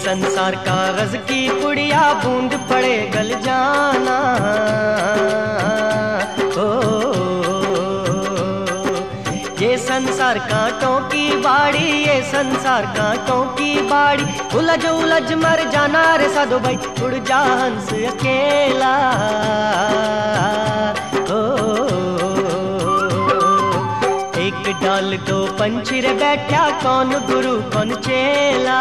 संसार कागज़ की पुड़िया बूंद पड़े गल जाना। ओ, ये संसार कांटों की बाड़ी ये संसार कांटों की बाड़ी। उलझ उलझ मर जाना रे साधु भाई उड़ जा हंस अकेला। ओ, डाल दो पंछीर बैठा कौन गुरु कौन चेला?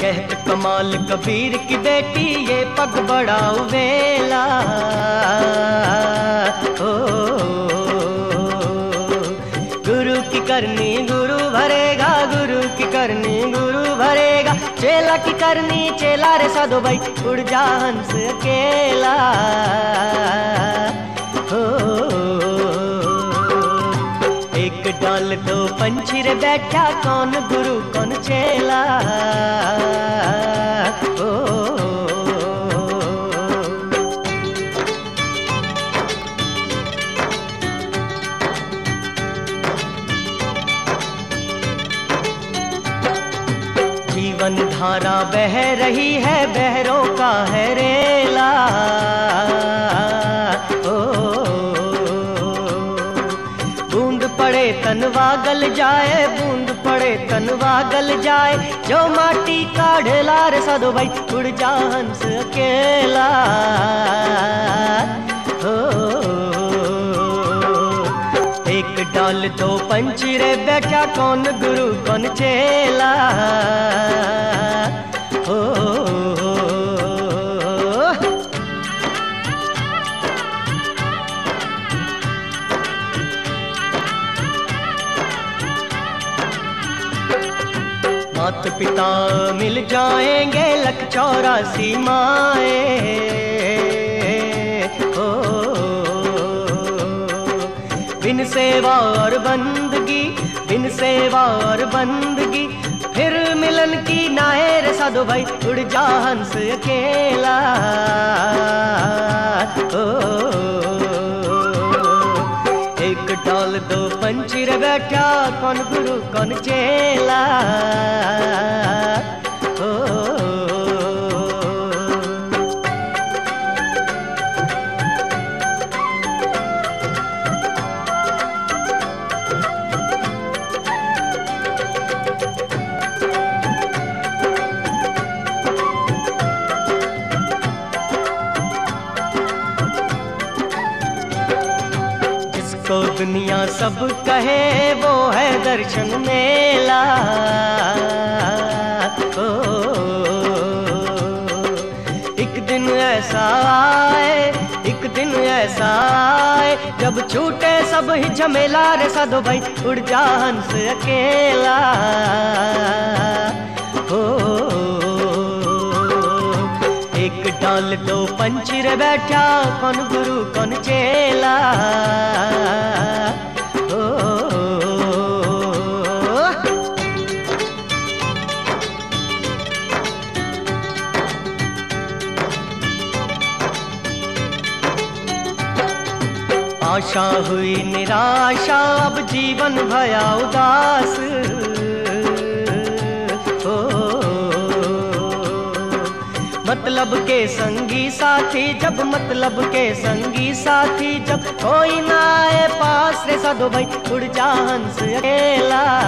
कहत कमाल कबीर की बेटी, ये पग बड़ा वेला। ओ, गुरु की करनी गुरु भरेगा, गुरु की करनी गुरु भरेगा। चेला की करनी, चेला रे साधो भाई, उड़ जा हंस अकेला। ओ, एक डाल दो पंछी रे बैठा, कौन गुरु, कौन चेला? गल जाए, बूंद पड़े तनवा गल जाए। जो माटी का ढेला रे साधो भाई उड़ जा हंस अकेला एक डाल तो पंछी रे बैठा, कौन गुरु कौन चेला? मात पिता मिल जाएँगे लख चौरासी माए हो बिन सेवा और बंदगी, बिन सेवा और बंदगी, फिर मिलन की नाहे रे साधु भाई, उड़ जा हंस अकेला। ओ एक डाल दो पंचीर बैठा, कौन गुरु, कौन चेला? सब कहे वो है दर्शन मेला। ओ, एक दिन ऐसा आए एक दिन ऐसा आए जब छूटे सब ही झमेला रे साधो भाई उड़ जा हंस अकेला। ओ, एक डाल दो पंछी रे बैठा कौन गुरु कौन चेला। आशा हुई, निराशा। अब जीवन भया उदास। हो मतलब के संगी साथी, जब मतलब के संगी साथी, जब कोई ना आए पास रे साधो भाई, उड़ जा हंस अकेला।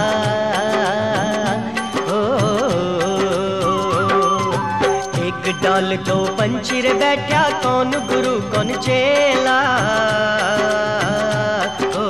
एक डाल दो बैठा कौन गुरु कौन चेला ओ,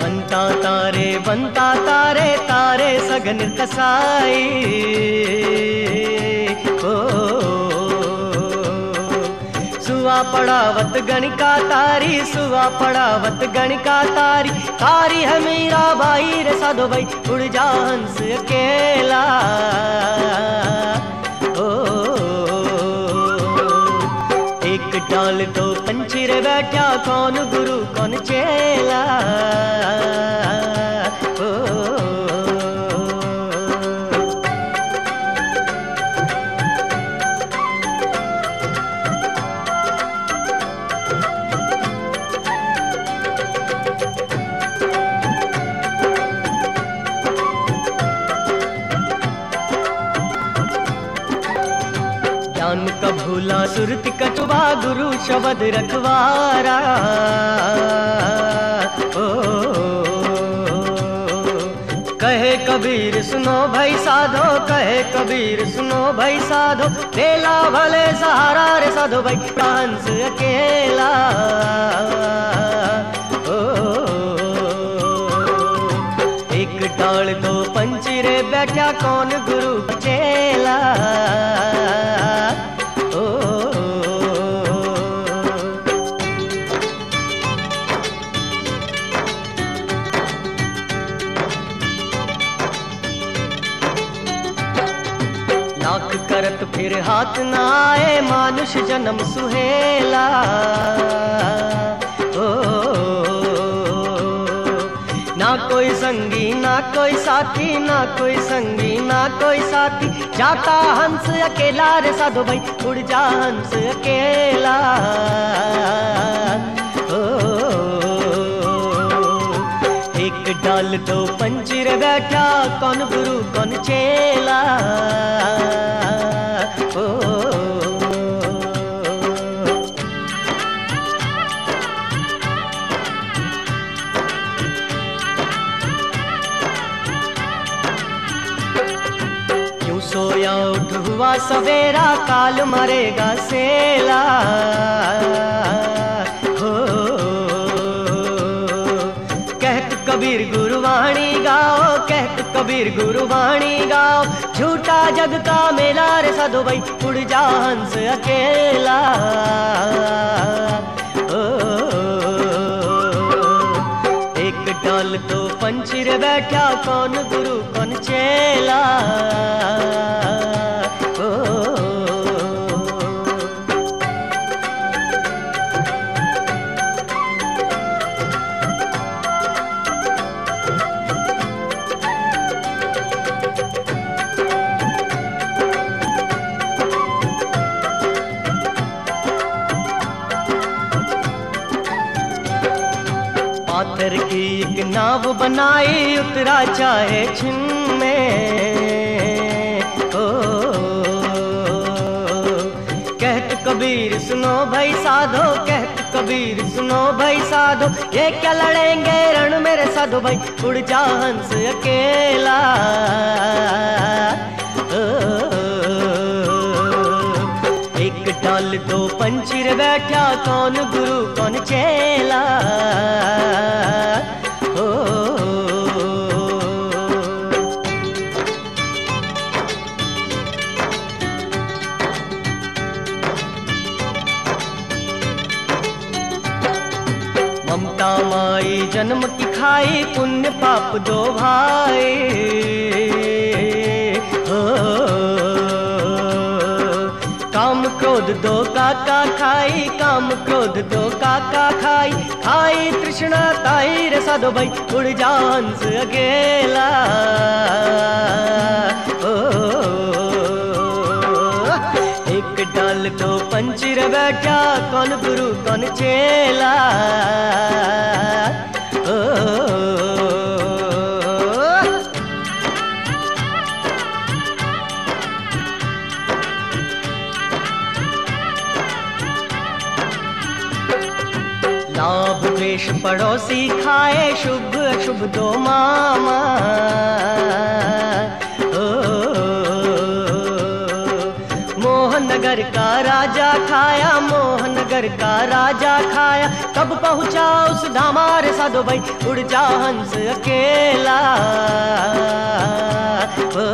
बनता तारे बनता तारे तारे सगन कसाई पड़ावत गणिका तारी सुआ पड़ावत गणिका तारी तारी है मीरा बाई रे साधो भाई, उड़ जा हंस अकेला। ओ, एक डाल दो पंछी रे बैठा कौन गुरु, कौन चेला? शब्द रखवारा। ओ, कहे कबीर सुनो भाई साधो, कहे कबीर सुनो भाई साधो, तेला भले सहारा रे साधो भाई प्राण से अकेला एक डाल दो पंची रे बैठा कौन गुरु चेला लाख करत फिर हाथ ना आए मानुष जन्म सुहेला। ओ, ना कोई संगी, ना कोई साथी, ना कोई संगी, ना कोई साथी। जाता हंस अकेला रे साधु भाई, उड़ जा हंस अकेला। डाल दो पंचिर बैठा कौन गुरु कौन चेला ओ क्यों सोया उठ हुआ सवेरा काल मरेगा सेला कबीर गुरुवाणी गाओ, कहत कबीर गुरुवाणी गाओ। झूठा जग का मेला रे साधो भाई, उड़ जा हंस अकेला। एक डाल तो पंचिर बैठा, कौन गुरु, कौन चेला। ओ नाव बनाई उतरा चाहे छिन में। ओ, कहत कबीर सुनो भाई साधो, कहत कबीर सुनो भाई साधो, ये क्या लड़ेंगे रण मेरे साधो भाई, उड़ जा हंस अकेला। दो पंचिर बैठा, कौन गुरु, कौन चेला। जन्म की खाई पुण्य पाप दो भाई हो काम क्रोध दो काका खाई काम क्रोध दो काका खाई खाई तृष्णा ताई रे साधो भाई उड़ जा अकेला एक डाल दो पंचिर बैठा कौन गुरु कौन चेला लाभ पड़ोसी खाए शुभ अशुभ दो मामा। ओ मोहनगर का राजा खाया मोहनगर का राजा खाया। कब पहुँचा उस धामार सा भाई उड़ जा हंस अकेला। ओ।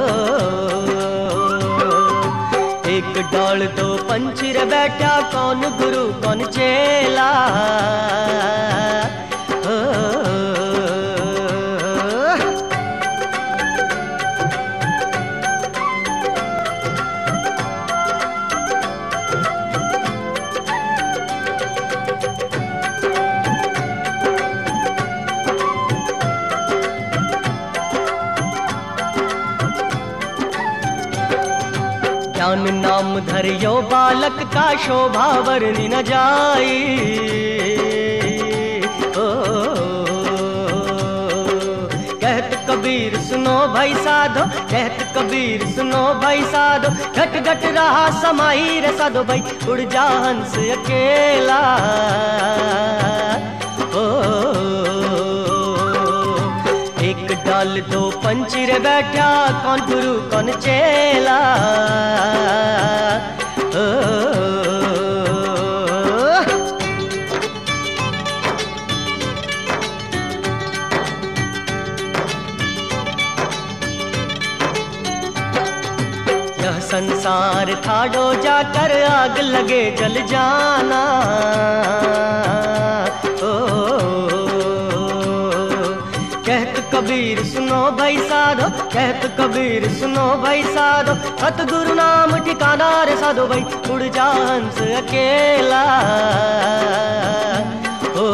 एक डाल दो पंचर बैठा, कौन गुरु, कौन चेला? ज्ञान नाम धरियो बालक का शोभा वर्णि न जाई कहत कबीर सुनो भाई साधो कहत कबीर सुनो भाई साधो घट घट रहा समाई रे साधो भाई उड़ जा हंस अकेला डाल दो पंचिर बैठा कौन गुरु कौन चेला यह संसार थाड़ो जाकर आग लगे जल जाना कहत कबीर सुनो भाई साधो कहत कबीर सुनो भाई साधो। सत गुरु नाम ठिकाना रे साधो भाई उड़ जा हंस अकेला। ओ,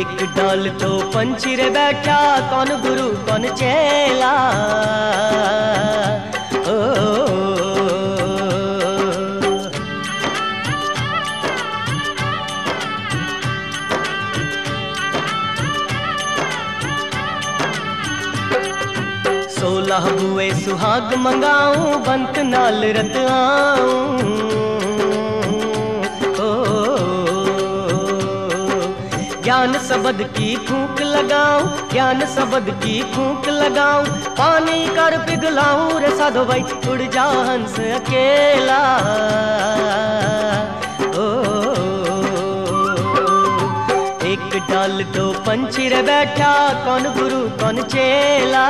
एक डाल तो पंछी रे बैठा कौन गुरु कौन चेला। ओ, सोलह बुए सुहाग मंगाऊं, बंत नाल रत आऊँ। ज्ञान शब्द की फूक लगाऊँ, ज्ञान शब्द की फूक लगाऊँ। पानी कर पिघलाऊं रे साधो भाई उड़ जा हंस अकेला। एक तो पंछी रे बैठा कौन गुरु कौन चेला?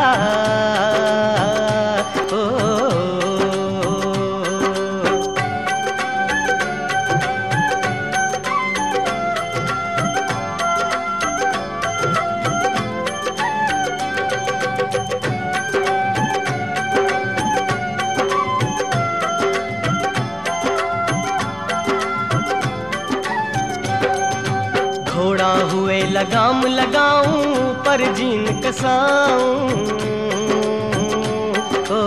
घोड़ा हुए लगाम लगाऊँ पर जीन कसाऊं। ओ,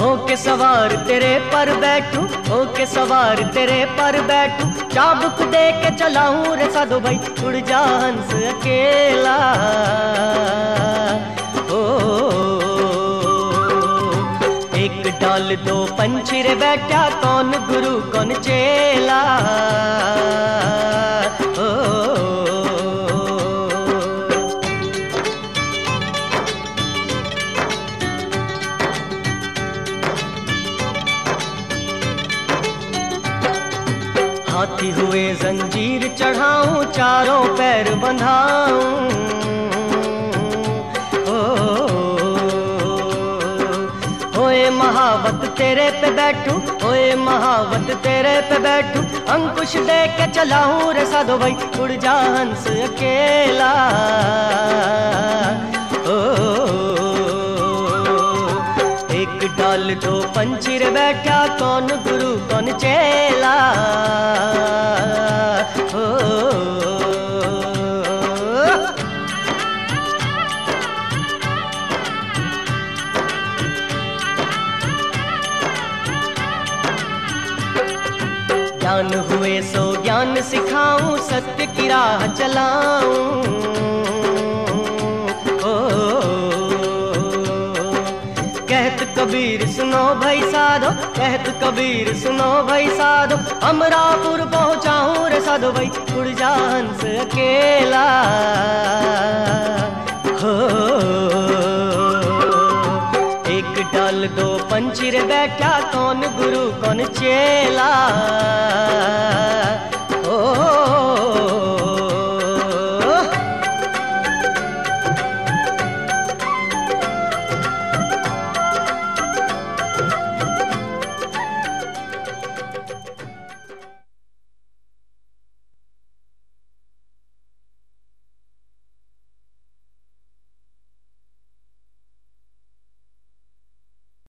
हो के सवार तेरे पर बैठूं हो के सवार तेरे पर बैठूं। चाबुक दे के चलाऊं रे साधु भाई उड़ जा हंस अकेला। डाल दो पंछी रे बैठा कौन गुरु कौन चेला? ओ, हाथी हुए जंजीर चढ़ाऊं चारों पैर बंधाऊं। महावत तेरे पे बैठूं होए महावत तेरे पे बैठूं अंकुश दे के चलाऊं रे साधो भाई उड़ जा हंस अकेला। एक डाल दो पंछी रे बैठा कौन गुरु कौन चेला। ओ, ज्ञान हुए सो ज्ञान सिखाऊं सत्य की राह चलाऊं। ओ, कहत कबीर सुनो भाई साधो कहत कबीर सुनो भाई साधो अमरापुर पहुंचाऊं रे साधो भाई उड़ जा हंस अकेला। हो डाल दो पंछी बैठा कौन गुरु कौन चेला? ओ